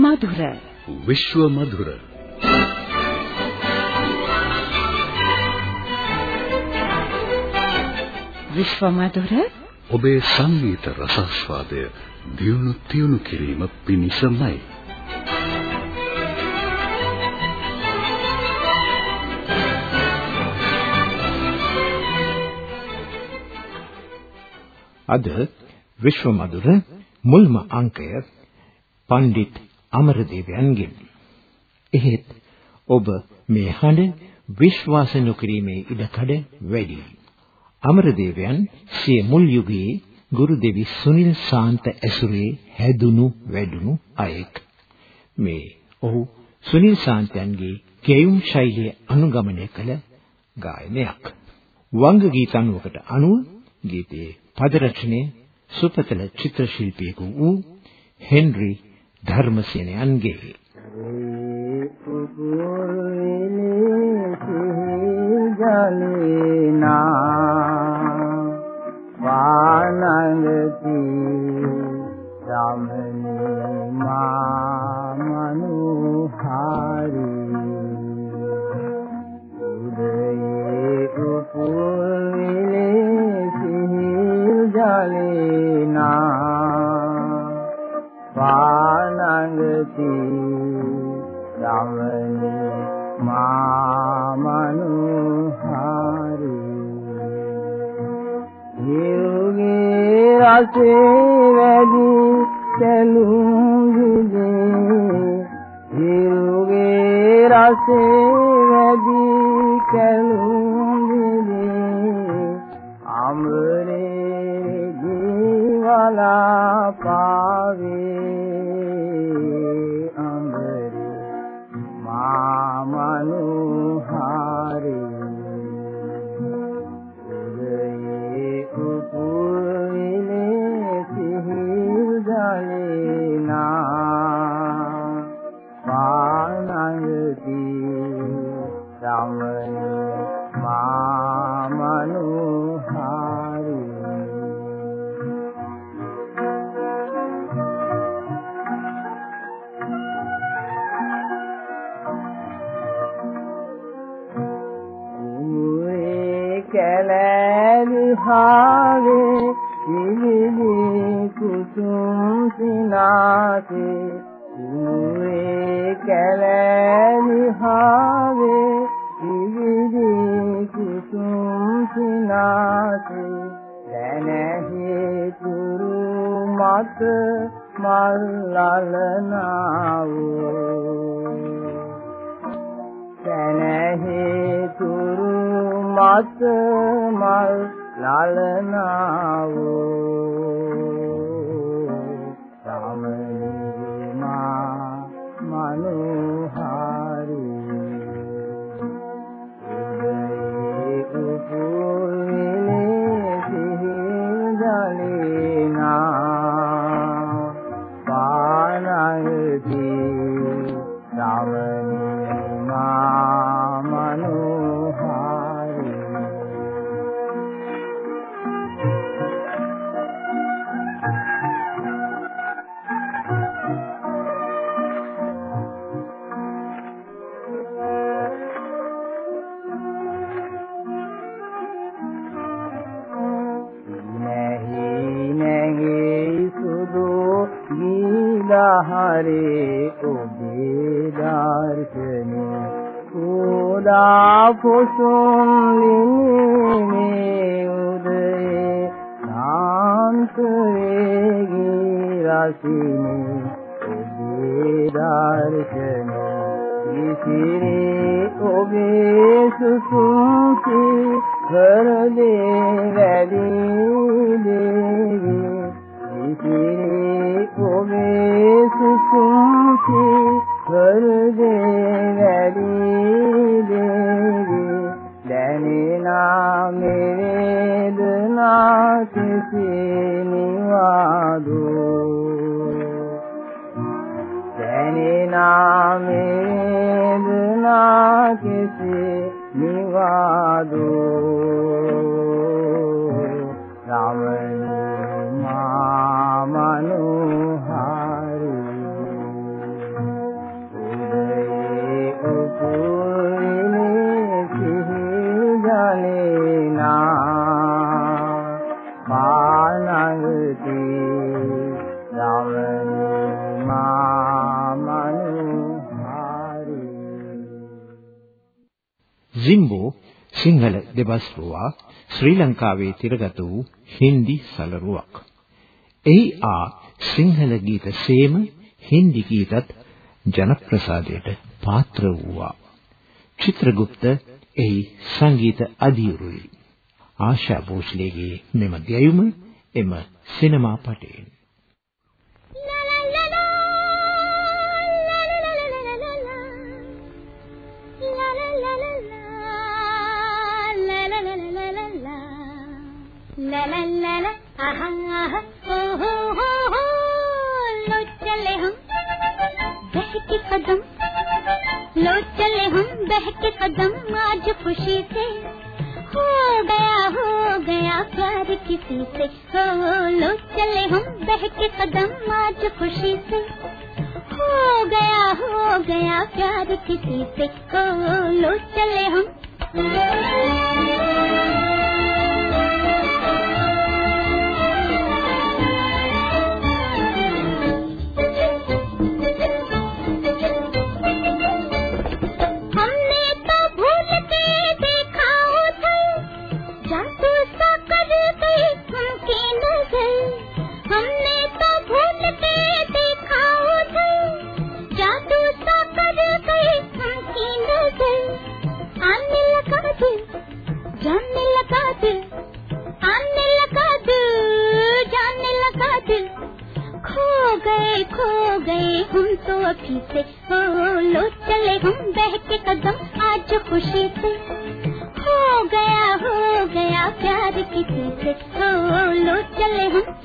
මధుර විශ්ව මధుර විශ්ව මధుර ඔබේ සංගීත රසස්වාදය දියුණු තියුණු කිරීම පිණිසමයි අද විශ්ව මధుර මුල්ම අංකය පණ්ඩිත් අමරදේවයන්ගෙන්. එහෙත් ඔබ මේ හඬ විශ්වාස නොකිරීමේ ඉඩකඩ වැඩි. අමරදේවයන් සිය මුල් යුගයේ ගුරු දෙවි සුනිල් ශාන්ත ඇසුරේ හැදුණු වැඩුණු අයෙක්. මේ ඔහු සුනිල් ශාන්තයන්ගේ කෙයුම් ශෛලිය අනුගමනය කළ ගායනයක්. වංග ගීත අනුවකට අනුව ගීතයේ පද රචනය සුපතල චිත්‍ර ශිල්පියෙකු වූ හෙන්රි ධර්මසේනයන්ගේ වානංගති රාමනේ මා මනුහාරි උදේ උපුල්ලේ සිහිල් ජලේනා වානංගති රාමනේ මා මනුහාරි හිරුගේ රසේ වැඩි කැලුම් විදේ හිරුගේ රසේ වැඩි කැලුම් විදේ අමරේ ජීවලා පාවේ. උවේ කැලෑලි හාවේ ඉලිලි කුසුම් සිනාසේ උවේ කැලෑලි හාවේ ඉලිලි කුසුම් සිනාසේ දැනෙහි තුරු මත මල් ලලනාවෝ සැනහි තුරු මත මල් ලලනාවෝ උදා කුසුම් ලිනේ උදේ ශාන්ත වේගී රසිනේ ඔබේ දර්ශනේ ඉසිරේ ඔබේ සුසුම්ති කරදේ වැඩි දේවි ඉසිරේ ඔබේ සුසුම්ති කරදේ වැඩි දේවි දැනෙනා මේ වේදනා කිසි නිවාදෝ දැනෙනා වේදනා කිසි නිවාදෝ රාමනී සිංහල දෙබස්රුවා ශ්‍රී ලංකාවේ තිරගත වූ හින්දි සලරුවක්. එහි ආ සිංහල ගීත සේම හින්දි ගීතත් ජනප්‍රසාදයට පාත්‍ර වූවා. චිත්‍රගුප්ත එහි සංගීත අධියුරුයි. ආශා භෝස්ලේගේ මෙම ගැයුම එම සිනමා පටයෙන් ہو گیا ہو گیا پیار کسی سے لو چلے کے قدم سے ہو گیا ہو گیا پیار کسی سے لو چلے ہم ابھی سے لو چلے ہم بہتے قدم آج خوشی سے۔ ہو گیا ہو گیا پیار کسی سے لو چلے ہم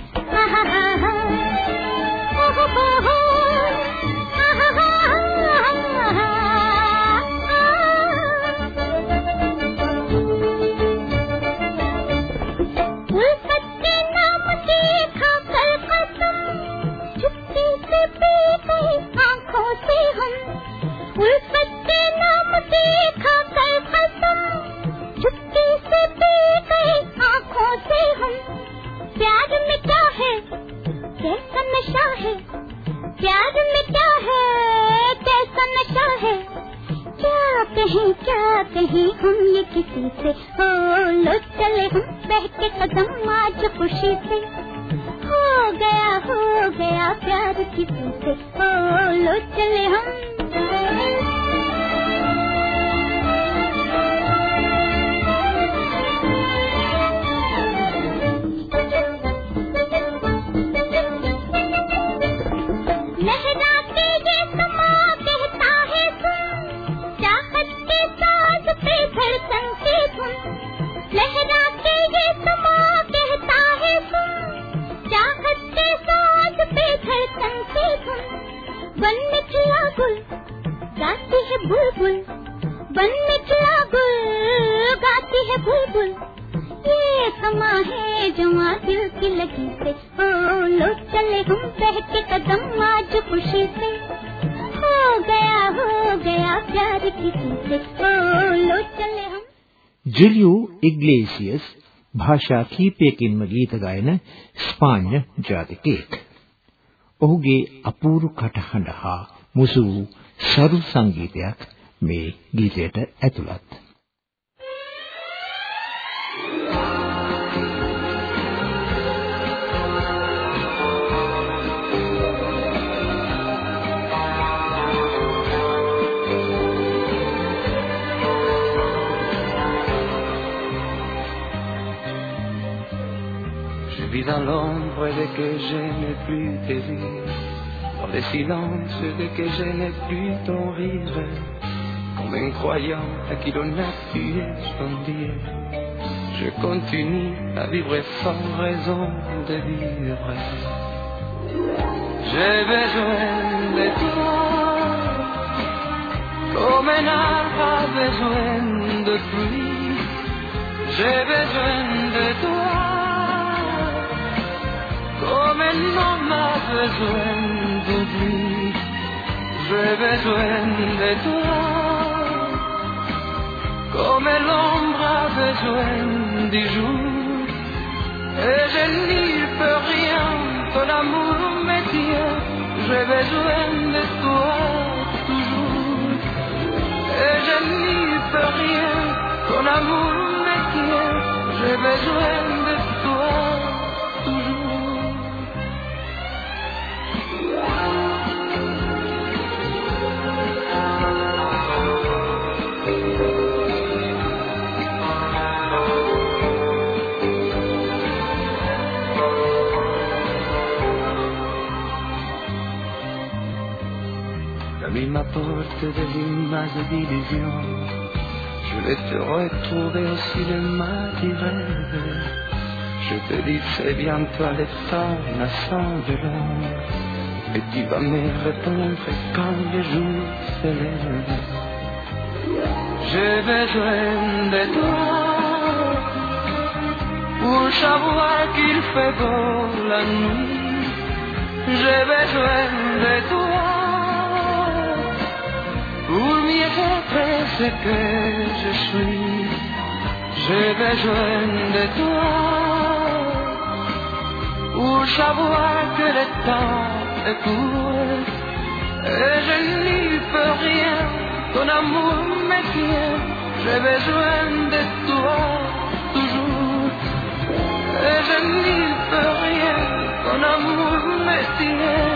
کہیں کیا کہیں ہم یہ کسی سے؟ ہاں، ہو لو چلے ہم بہتے قدم آج خوشی سے۔ ہو گیا ہو گیا، پیار کسی سے۔ ہاں، ہو لو چلے ہم۔ بلبل گاتی ہے بلبل، بن میں چلا گل گاتی ہے بلبل۔ یہ سما ہے جمع دل کی لگی سے۔ ہاں، لو چلے ہم بہتے قدم آج خوشی سے۔ ہو گیا ہو گیا پیار کسی سے۔ ہاں، لو چلے ہم۔ جلیو اگلیسیس ಭಾಷಾ ಕೀಪೇಕಿನ್ಮ ಗೀತಗಾಯನ ಸ್ಪಾನ್ಯ ಜಾತಿಕೇಕ್ ಒಹುಗೆ ಅಪೂರು ಕಟಹಂಡ මුසු සරු සංගීතයක් මේ ගීතයට ඇතුළත්. dans l'ombre de que je n'ai plus tes rires, dans le silence de que je n'ai plus ton rire, comme un croyant à qui l'on a tué son. Je continue à vivre sans raison de vivre. J'ai besoin de toi, comme un arbre a besoin de pluie. J'ai besoin de toi comme un homme a besoin de lui, j'ai besoin de toi, comme l'ombre a besoin du jour, et je n'y peux rien, ton amour me tient, j'ai besoin de toi toujours, et je n'y peux rien amour me tient, j'ai besoin m'apporte des images d'illusions. Je vais te retrouver au cinéma du rêve. Je te dis c'est bientôt le temps naissant de l'homme. Et tu vas me répondre quand le jour se lève. J'ai besoin de toi pour savoir qu'il fait beau la nuit. J'ai besoin de toi pour mieux être ce que je suis. J'ai besoin de toi pour savoir que le temps est court et je n'y peux rien. Ton amour me tient, j'ai besoin de toi toujours et je n'y peux rien. Ton amour me tient,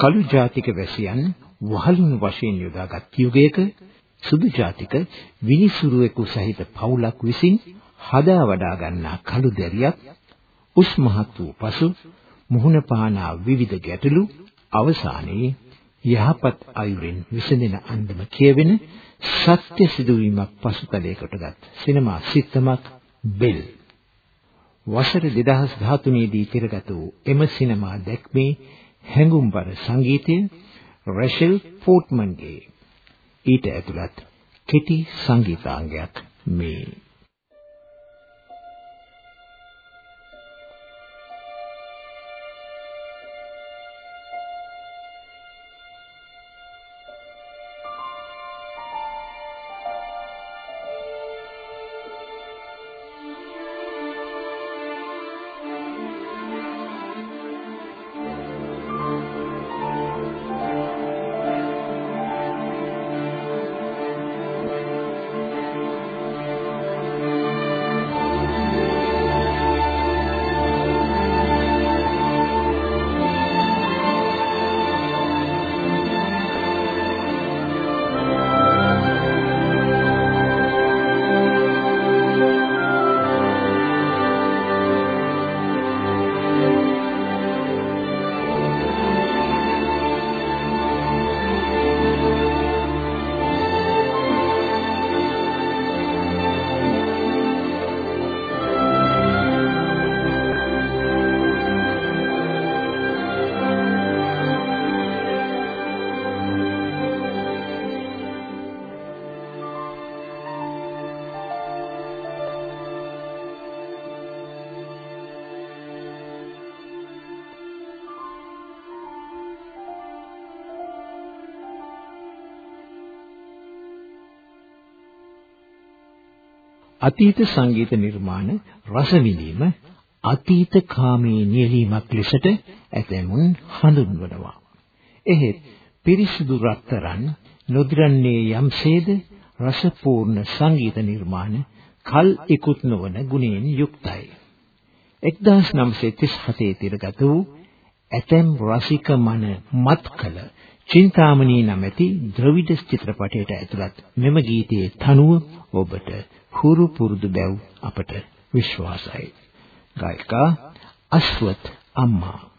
කළු ජාතික වැසියන් වහලුන් වශයෙන් යොදාගත් යුගයක සුදු ජාතික විනිසුරුවෙකු සහිත පවුලක් විසින් හදා වඩා ගන්නා කළු දැරියක් උස් මහත් වූ පසු මුහුණ පානා විවිධ ගැටලු අවසානයේ යහපත් අයුරින් විසඳෙන අන්දම කියවෙන සත්‍ය සිදුවීමක් පසුතලයකටගත් සිනමා සිත්තමක් බෙල්. වසර 2013 දී තිරගත වූ එම සිනමා දැක්මේ හැඟුම්බර සංගීතය රැෂල් ෆෝට්මන්ගේ ඊට ඇතුළත් කෙටි සංගීතාංගයක් මේ අතීත සංගීත නිර්මාණ රස විඳීම අතීත කාමයේ නියැලීමක් ලෙසට ඇතැමුන් හඳුන්වනවා. එහෙත් පිරිසිදු රත්තරන් නොදිරන්නේ යම්සේද රසපූර්ණ සංගීත නිර්මාණ කල් ඉක්ුත් නොවන ගුණයෙන් යුක්තයි. 1937 තිරගත වූ ඇතැම් රසික මන මත් කළ චින්තාමණී නමැති ද්‍රවිඩ චිත්‍රපටයට ඇතුළත් මෙම ගීතයේ තනුව ඔබට හුරු පුරුදු බැව් අපට විශ්වාසයි. ගායිකා අස්වත් අම්මා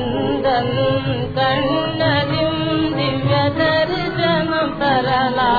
न्दलिं दिव्य दर्ला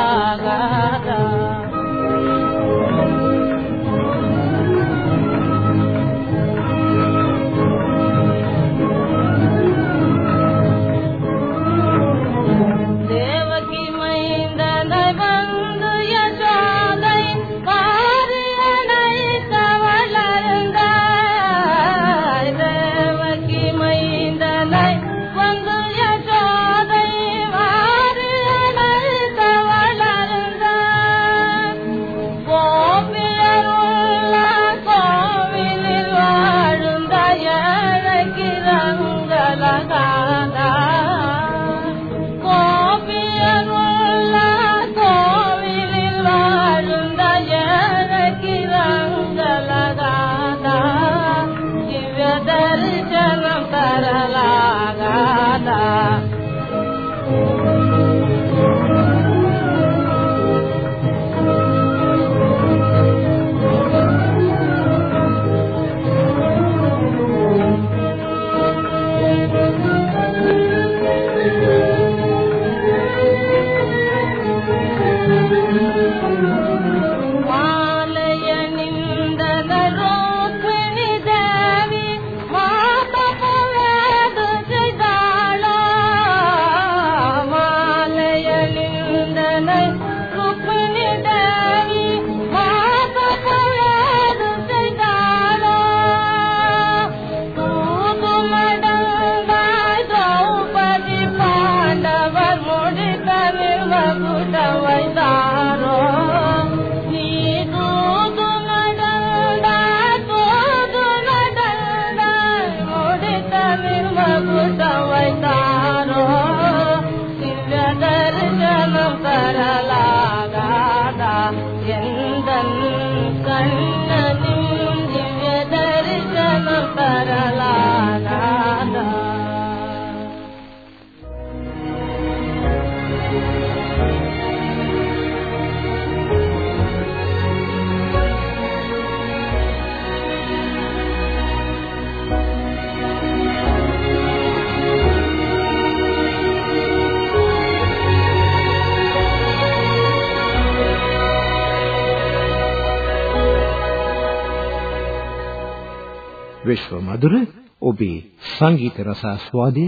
විශ්ව මధుර ඔබේ සංගීත රසාස්වාදය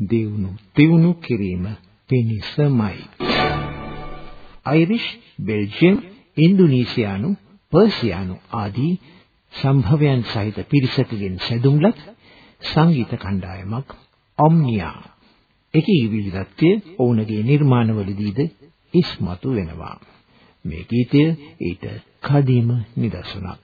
දියුණු තියුණු කිරීම පිණිසමයි. අයිරිෂ්, බෙල්ජියම්, ඉන්දුනීසියානු, පර්සියානු ආදී සම්භවයන් සහිත පිරිසකගෙන් සැදුම්ලත් සංගීත කණ්ඩායමක් ඔම්නියා. එකී විවිධත්වය ඔවුන්ගේ නිර්මාණවලදීද ඉස්මතු වෙනවා. මේ ගීතය ඊට කදිම නිදර්ශනක්.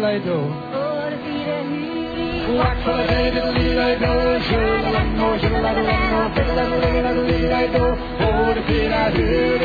light door. Lak van de zee, dit lied hij door. Zullen lang door, zullen lang door, zullen lang door, dit lied hij door. Voor de vier naar huur,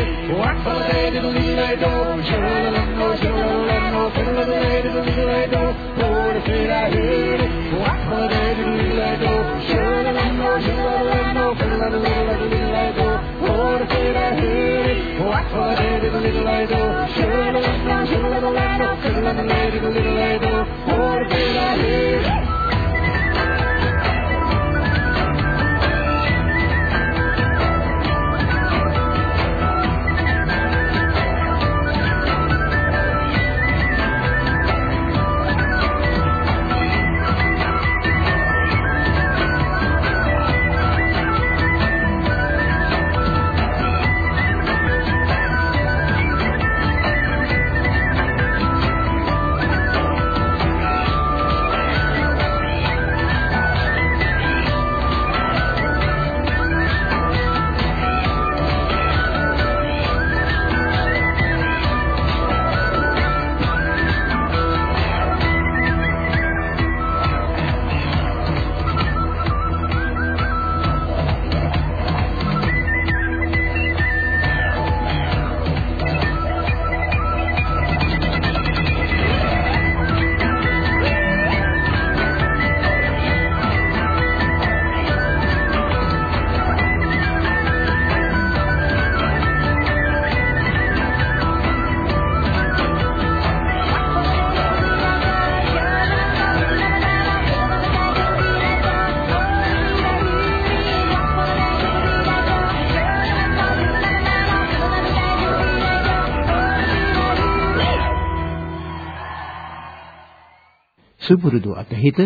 සුපුරුදු අතහිත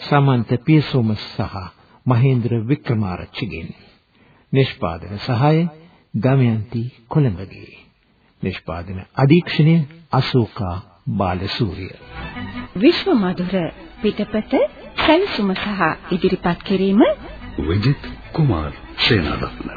සමන්ත පියසෝම සහ මහේන්ද්‍ර වික්‍රමාරච්චිගෙන්. නිෂ්පාදන සහාය ගමයන්ති කොළඹගේ. නිෂ්පාදන අධීක්ෂණය අශෝකා බාලසූරිය. විශ්ව මధుර පිටපත සැලසුම සහ ඉදිරිපත් කිරීම විජිත් කුමාර් සේනාරත්න